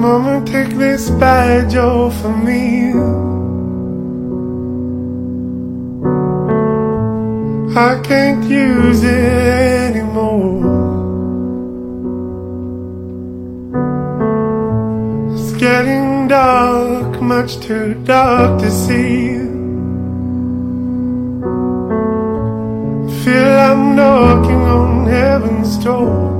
Mama, take this badge off of me. I can't use it anymore. It's getting dark, much too dark to see. Feel I'm knocking on heaven's door.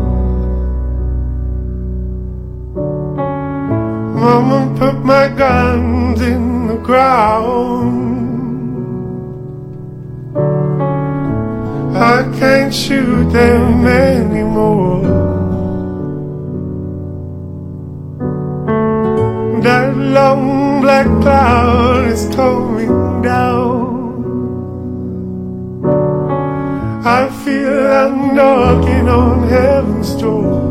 Mama put my guns in the ground. I can't shoot them anymore. That long black cloud is coming down. I feel I'm knocking on heaven's door.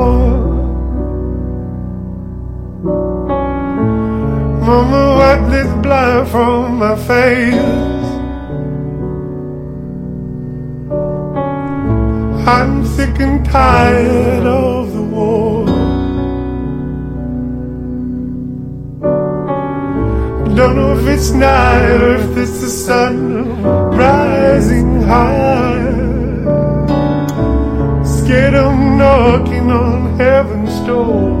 Mama, wipe this blood from my face. I'm sick and tired of the war. Don't know if it's night or if it's the sun rising high. Scared I'm knocking on heaven's door.